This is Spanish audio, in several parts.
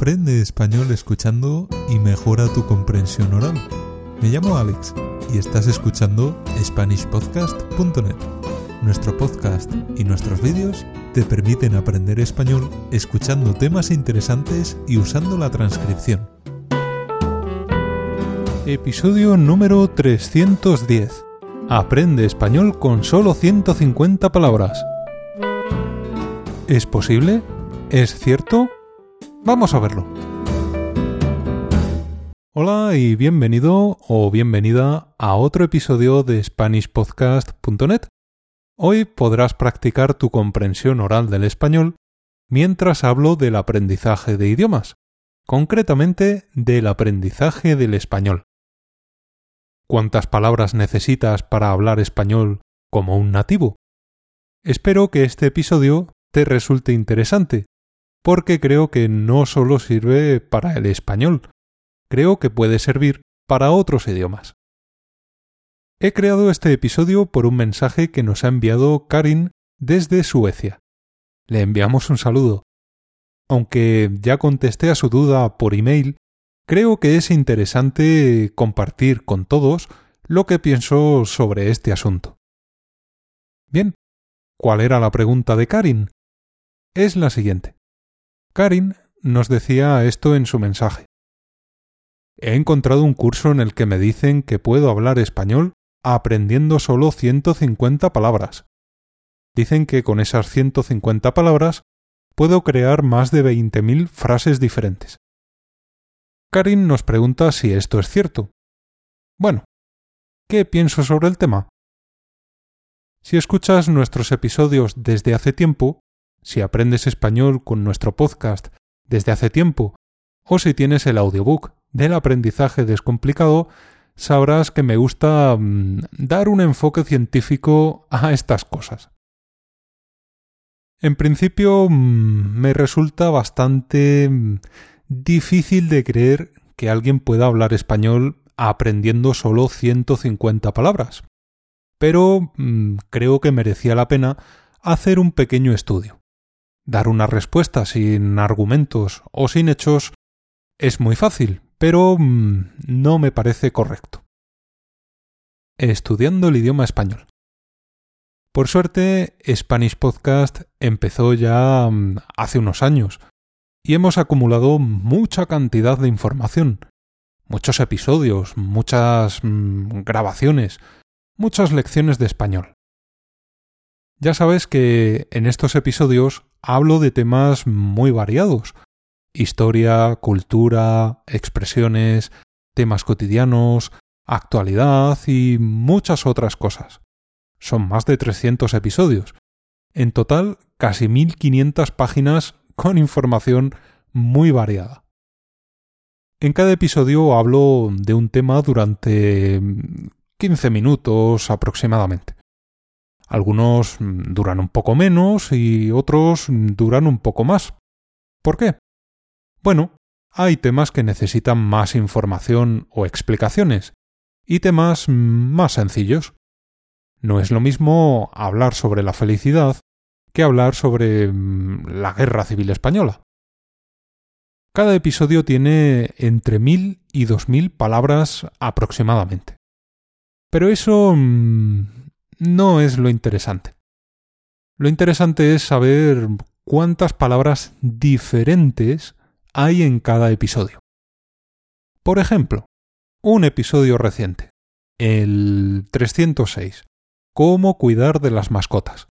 Aprende español escuchando y mejora tu comprensión oral. Me llamo Alex y estás escuchando SpanishPodcast.net. Nuestro podcast y nuestros vídeos te permiten aprender español escuchando temas interesantes y usando la transcripción. Episodio número 310. Aprende español con solo 150 palabras. ¿Es posible? ¿Es cierto? Vamos a verlo. Hola y bienvenido o bienvenida a otro episodio de SpanishPodcast.net. Hoy podrás practicar tu comprensión oral del español mientras hablo del aprendizaje de idiomas, concretamente del aprendizaje del español. ¿Cuántas palabras necesitas para hablar español como un nativo? Espero que este episodio te resulte interesante porque creo que no solo sirve para el español, creo que puede servir para otros idiomas. He creado este episodio por un mensaje que nos ha enviado Karin desde Suecia. Le enviamos un saludo. Aunque ya contesté a su duda por email, creo que es interesante compartir con todos lo que pienso sobre este asunto. Bien, ¿cuál era la pregunta de Karin? Es la siguiente. Karin nos decía esto en su mensaje. He encontrado un curso en el que me dicen que puedo hablar español aprendiendo solo 150 palabras. Dicen que con esas 150 palabras puedo crear más de 20.000 frases diferentes. Karin nos pregunta si esto es cierto. Bueno, ¿qué pienso sobre el tema? Si escuchas nuestros episodios desde hace tiempo, si aprendes español con nuestro podcast desde hace tiempo, o si tienes el audiobook del aprendizaje descomplicado, sabrás que me gusta mm, dar un enfoque científico a estas cosas. En principio mm, me resulta bastante mm, difícil de creer que alguien pueda hablar español aprendiendo solo 150 palabras. Pero creo que merecía la pena hacer un pequeño estudio. Dar una respuesta sin argumentos o sin hechos es muy fácil, pero mm, no me parece correcto. Estudiando el idioma español. Por suerte, Spanish Podcast empezó ya mm, hace unos años y hemos acumulado mucha cantidad de información, muchos episodios, muchas mm, grabaciones, muchas lecciones de español. Ya sabes que en estos episodios hablo de temas muy variados. Historia, cultura, expresiones, temas cotidianos, actualidad y muchas otras cosas. Son más de 300 episodios. En total, casi 1500 páginas con información muy variada. En cada episodio hablo de un tema durante 15 minutos aproximadamente. Algunos mm, duran un poco menos y otros mm, duran un poco más. ¿Por qué? Bueno, hay temas que necesitan más información o explicaciones y temas mm, más sencillos. No es lo mismo hablar sobre la felicidad que hablar sobre la guerra civil española. Cada episodio tiene entre mil y dos mil palabras aproximadamente. Pero eso no es lo interesante. Lo interesante es saber cuántas palabras diferentes hay en cada episodio. Por ejemplo, un episodio reciente, el 306, Cómo cuidar de las mascotas.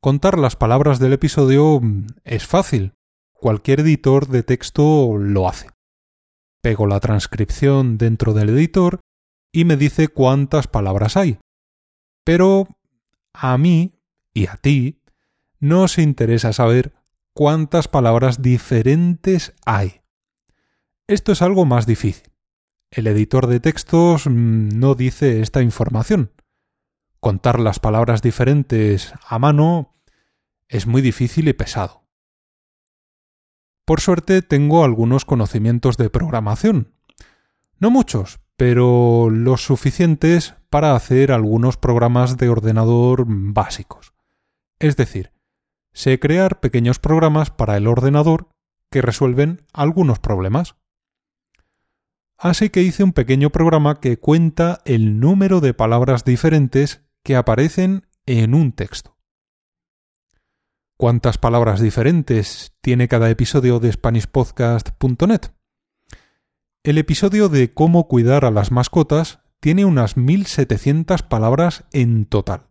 Contar las palabras del episodio es fácil. Cualquier editor de texto lo hace. Pego la transcripción dentro del editor y me dice cuántas palabras hay. Pero a mí y a ti nos interesa saber cuántas palabras diferentes hay. Esto es algo más difícil. El editor de textos mm, no dice esta información. Contar las palabras diferentes a mano es muy difícil y pesado. Por suerte tengo algunos conocimientos de programación. No muchos, pero los suficientes para hacer algunos programas de ordenador básicos. Es decir, sé crear pequeños programas para el ordenador que resuelven algunos problemas. Así que hice un pequeño programa que cuenta el número de palabras diferentes que aparecen en un texto. ¿Cuántas palabras diferentes tiene cada episodio de SpanishPodcast.net? El episodio de cómo cuidar a las mascotas tiene unas 1700 palabras en total.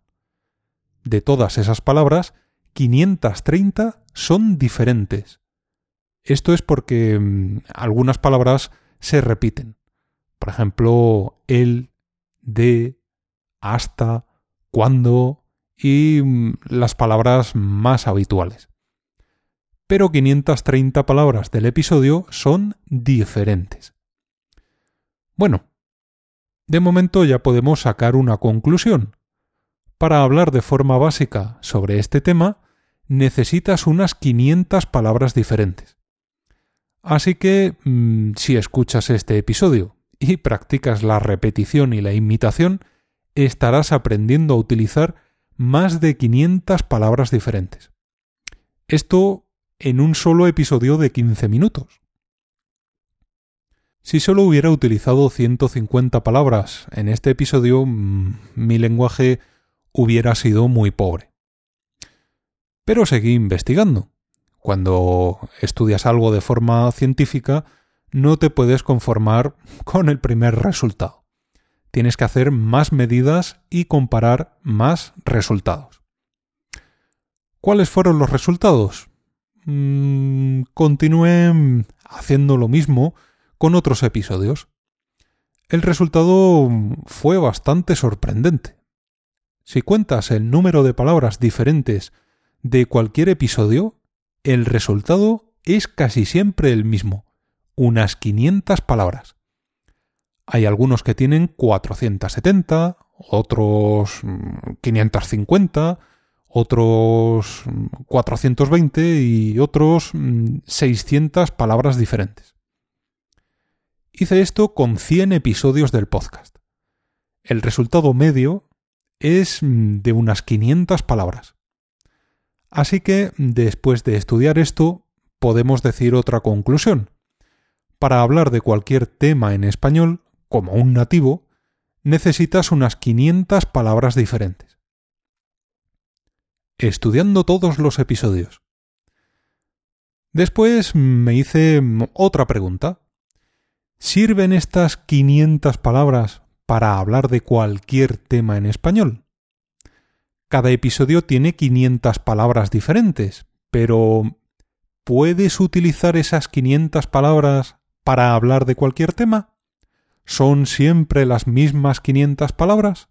De todas esas palabras, 530 son diferentes. Esto es porque mm, algunas palabras se repiten. Por ejemplo, el, de, hasta, cuando y mm, las palabras más habituales. Pero 530 palabras del episodio son diferentes. Bueno, de momento ya podemos sacar una conclusión. Para hablar de forma básica sobre este tema, necesitas unas 500 palabras diferentes. Así que, mm, si escuchas este episodio y practicas la repetición y la imitación, estarás aprendiendo a utilizar más de 500 palabras diferentes. Esto en un solo episodio de 15 minutos. Si solo hubiera utilizado 150 palabras en este episodio, mm, mi lenguaje hubiera sido muy pobre. Pero seguí investigando. Cuando estudias algo de forma científica, no te puedes conformar con el primer resultado. Tienes que hacer más medidas y comparar más resultados. ¿Cuáles fueron los resultados? Mm, continué haciendo lo mismo con otros episodios. El resultado fue bastante sorprendente. Si cuentas el número de palabras diferentes de cualquier episodio, el resultado es casi siempre el mismo, unas 500 palabras. Hay algunos que tienen 470, otros 550, mm, otros 420 mm, y otros 600 mm, palabras diferentes. Hice esto con 100 episodios del podcast. El resultado medio es mm, de unas 500 palabras. Así que, después de estudiar esto, podemos decir otra conclusión. Para hablar de cualquier tema en español, como un nativo, necesitas unas 500 palabras diferentes. Estudiando todos los episodios. Después me hice otra pregunta. ¿Sirven estas 500 palabras para hablar de cualquier tema en español? Cada episodio tiene 500 palabras diferentes, pero ¿puedes utilizar esas 500 palabras para hablar de cualquier tema? ¿Son siempre las mismas 500 palabras?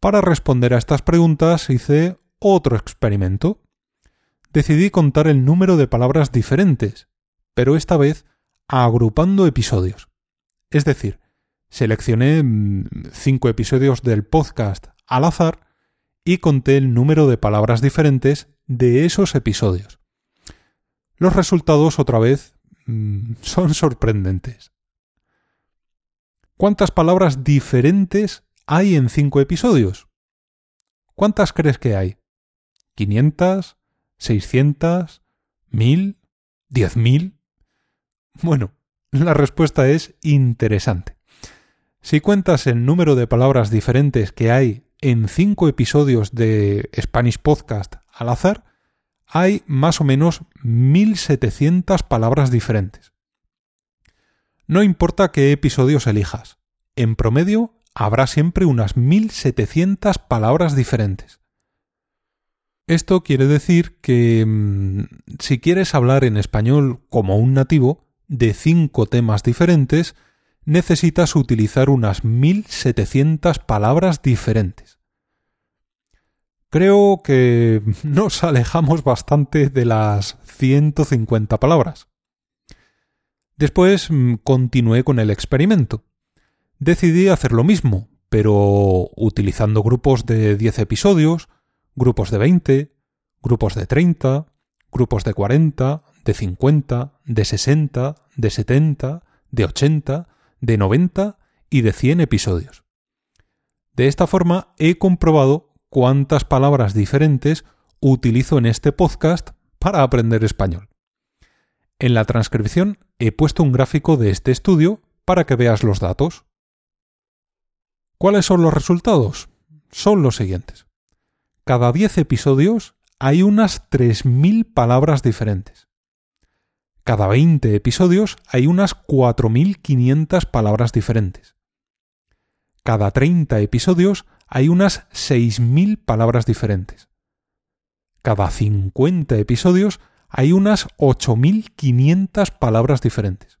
Para responder a estas preguntas hice otro experimento. Decidí contar el número de palabras diferentes, pero esta vez agrupando episodios. Es decir, seleccioné mm, cinco episodios del podcast al azar y conté el número de palabras diferentes de esos episodios. Los resultados, otra vez, mm, son sorprendentes. ¿Cuántas palabras diferentes hay en cinco episodios? ¿Cuántas crees que hay? ¿500? ¿600? ¿1000? ¿10.000? Bueno, la respuesta es interesante. Si cuentas el número de palabras diferentes que hay en cinco episodios de Spanish Podcast al azar, hay más o menos 1700 palabras diferentes. No importa qué episodios elijas, en promedio habrá siempre unas 1700 palabras diferentes. Esto quiere decir que mm, si quieres hablar en español como un nativo, de cinco temas diferentes, necesitas utilizar unas 1700 palabras diferentes. Creo que nos alejamos bastante de las 150 palabras. Después mm, continué con el experimento. Decidí hacer lo mismo, pero utilizando grupos de 10 episodios, grupos de 20, grupos de 30, grupos de 40, de 50, de 60, de 70, de 80, de 90 y de 100 episodios. De esta forma he comprobado cuántas palabras diferentes utilizo en este podcast para aprender español. En la transcripción he puesto un gráfico de este estudio para que veas los datos. ¿Cuáles son los resultados? Son los siguientes. Cada 10 episodios hay unas 3.000 palabras diferentes. Cada 20 episodios hay unas 4.500 palabras diferentes. Cada 30 episodios hay unas 6.000 palabras diferentes. Cada 50 episodios hay unas 8.500 palabras diferentes.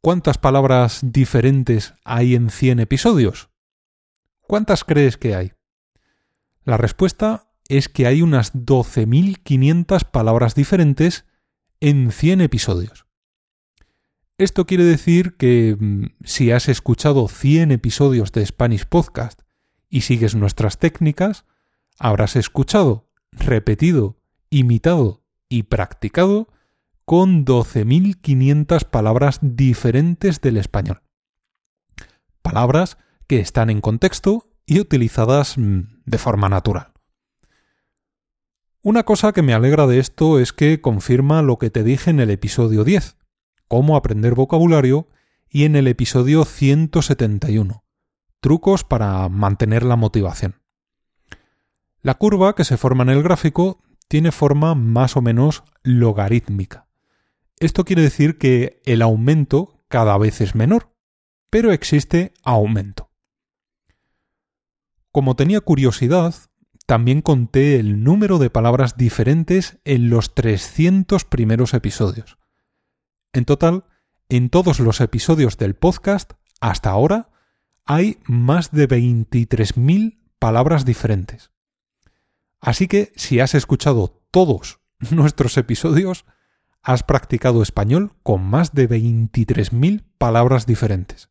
¿Cuántas palabras diferentes hay en 100 episodios? ¿Cuántas crees que hay? La respuesta es que hay unas 12.500 palabras diferentes en 100 episodios. Esto quiere decir que mm, si has escuchado 100 episodios de Spanish Podcast y sigues nuestras técnicas, habrás escuchado, repetido, imitado y practicado con 12.500 palabras diferentes del español. Palabras que están en contexto y utilizadas mm, de forma natural. Una cosa que me alegra de esto es que confirma lo que te dije en el episodio 10, cómo aprender vocabulario, y en el episodio 171, trucos para mantener la motivación. La curva que se forma en el gráfico tiene forma más o menos logarítmica. Esto quiere decir que el aumento cada vez es menor, pero existe aumento. Como tenía curiosidad, también conté el número de palabras diferentes en los 300 primeros episodios. En total, en todos los episodios del podcast, hasta ahora, hay más de 23.000 palabras diferentes. Así que si has escuchado todos nuestros episodios, has practicado español con más de 23.000 palabras diferentes.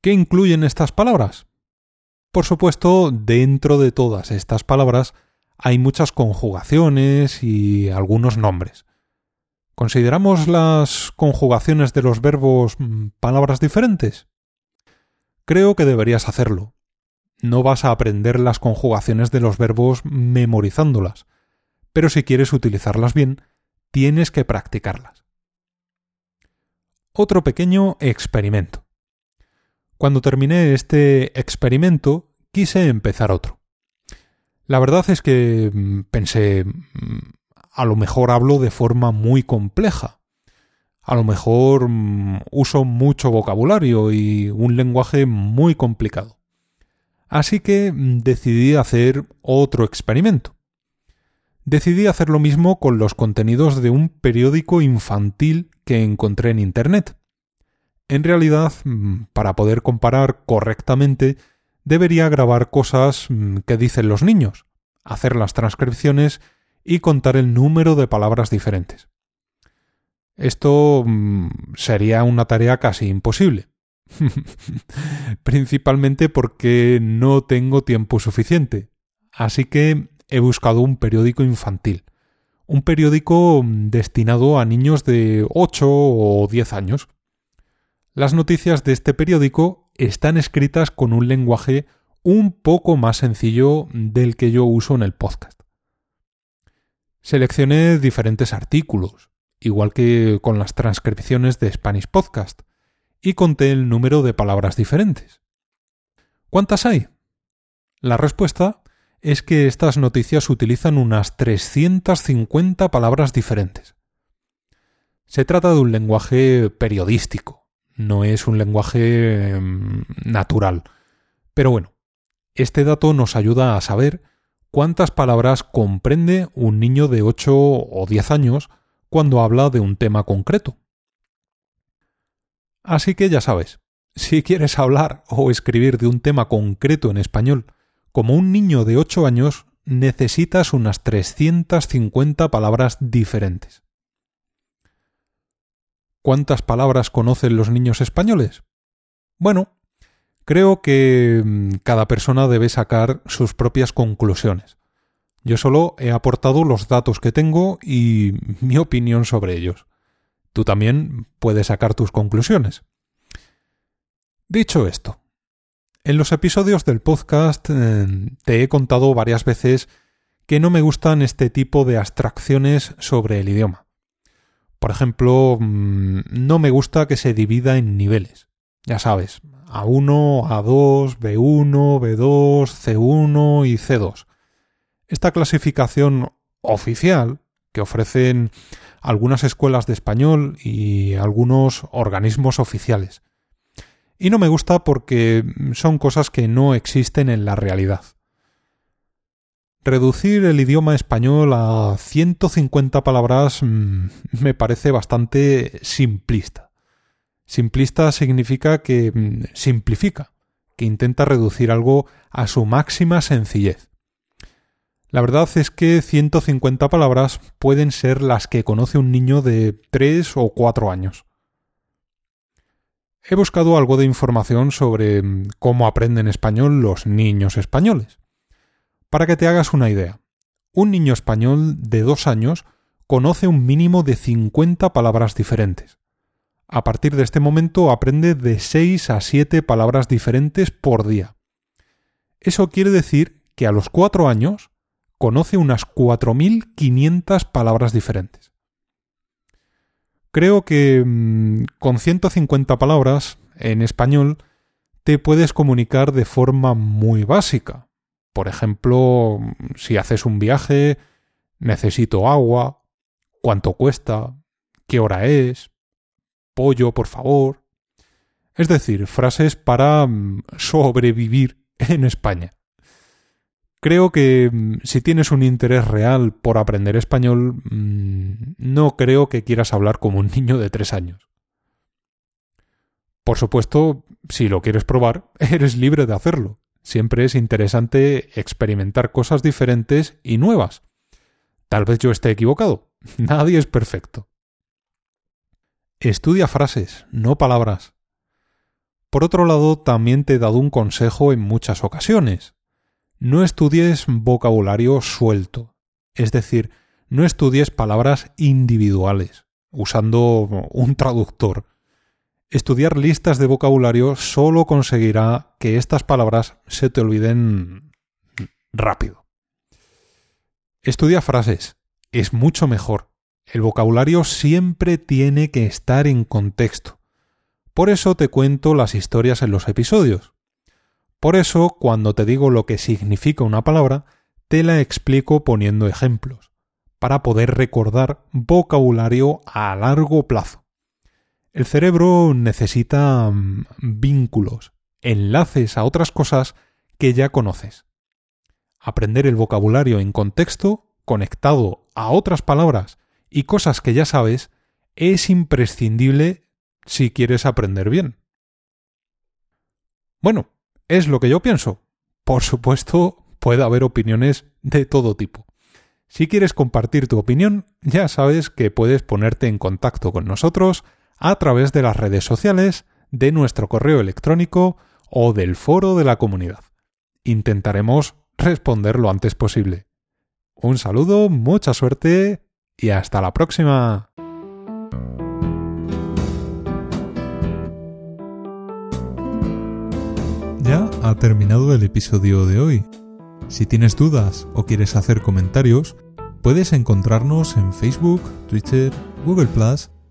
¿Qué incluyen estas palabras? Por supuesto, dentro de todas estas palabras hay muchas conjugaciones y algunos nombres. ¿Consideramos las conjugaciones de los verbos mm, palabras diferentes? Creo que deberías hacerlo. No vas a aprender las conjugaciones de los verbos memorizándolas, pero si quieres utilizarlas bien, tienes que practicarlas. Otro pequeño experimento. Cuando terminé este experimento, quise empezar otro. La verdad es que mm, pensé, mm, a lo mejor hablo de forma muy compleja. A lo mejor mm, uso mucho vocabulario y un lenguaje muy complicado. Así que decidí hacer otro experimento. Decidí hacer lo mismo con los contenidos de un periódico infantil que encontré en Internet. En realidad, para poder comparar correctamente, debería grabar cosas mm, que dicen los niños, hacer las transcripciones y contar el número de palabras diferentes. Esto mm, sería una tarea casi imposible. Principalmente porque no tengo tiempo suficiente. Así que he buscado un periódico infantil. Un periódico destinado a niños de 8 o 10 años. Las noticias de este periódico están escritas con un lenguaje un poco más sencillo del que yo uso en el podcast. Seleccioné diferentes artículos, igual que con las transcripciones de Spanish Podcast, y conté el número de palabras diferentes. ¿Cuántas hay? La respuesta es que estas noticias utilizan unas 350 palabras diferentes. Se trata de un lenguaje periodístico, no es un lenguaje em, natural. Pero bueno, este dato nos ayuda a saber cuántas palabras comprende un niño de 8 o 10 años cuando habla de un tema concreto. Así que ya sabes, si quieres hablar o escribir de un tema concreto en español como un niño de 8 años, necesitas unas 350 palabras diferentes. ¿Cuántas palabras conocen los niños españoles? Bueno, creo que mm, cada persona debe sacar sus propias conclusiones. Yo solo he aportado los datos que tengo y mi opinión sobre ellos. Tú también puedes sacar tus conclusiones. Dicho esto, en los episodios del podcast eh, te he contado varias veces que no me gustan este tipo de abstracciones sobre el idioma. Por ejemplo, mm, no me gusta que se divida en niveles. Ya sabes, A1, A2, B1, B2, C1 y C2. Esta clasificación oficial que ofrecen algunas escuelas de español y algunos organismos oficiales. Y no me gusta porque son cosas que no existen en la realidad. Reducir el idioma español a 150 palabras mm, me parece bastante simplista. Simplista significa que mm, simplifica, que intenta reducir algo a su máxima sencillez. La verdad es que 150 palabras pueden ser las que conoce un niño de 3 o 4 años. He buscado algo de información sobre mm, cómo aprenden español los niños españoles. Para que te hagas una idea, un niño español de dos años conoce un mínimo de 50 palabras diferentes. A partir de este momento aprende de 6 a 7 palabras diferentes por día. Eso quiere decir que a los 4 años conoce unas 4.500 palabras diferentes. Creo que mm, con 150 palabras en español te puedes comunicar de forma muy básica, por ejemplo, si haces un viaje, necesito agua, cuánto cuesta, qué hora es, pollo, por favor. Es decir, frases para mm, sobrevivir en España. Creo que mm, si tienes un interés real por aprender español, mm, no creo que quieras hablar como un niño de tres años. Por supuesto, si lo quieres probar, eres libre de hacerlo. Siempre es interesante experimentar cosas diferentes y nuevas. Tal vez yo esté equivocado. Nadie es perfecto. Estudia frases, no palabras. Por otro lado, también te he dado un consejo en muchas ocasiones. No estudies vocabulario suelto, es decir, no estudies palabras individuales, usando un traductor. Estudiar listas de vocabulario solo conseguirá que estas palabras se te olviden rápido. Estudia frases. Es mucho mejor. El vocabulario siempre tiene que estar en contexto. Por eso te cuento las historias en los episodios. Por eso, cuando te digo lo que significa una palabra, te la explico poniendo ejemplos, para poder recordar vocabulario a largo plazo. El cerebro necesita mm, vínculos, enlaces a otras cosas que ya conoces. Aprender el vocabulario en contexto, conectado a otras palabras y cosas que ya sabes, es imprescindible si quieres aprender bien. Bueno, es lo que yo pienso. Por supuesto, puede haber opiniones de todo tipo. Si quieres compartir tu opinión, ya sabes que puedes ponerte en contacto con nosotros a través de las redes sociales, de nuestro correo electrónico o del foro de la comunidad. Intentaremos responder lo antes posible. Un saludo, mucha suerte y hasta la próxima. Ya ha terminado el episodio de hoy. Si tienes dudas o quieres hacer comentarios, puedes encontrarnos en Facebook, Twitter, Google ⁇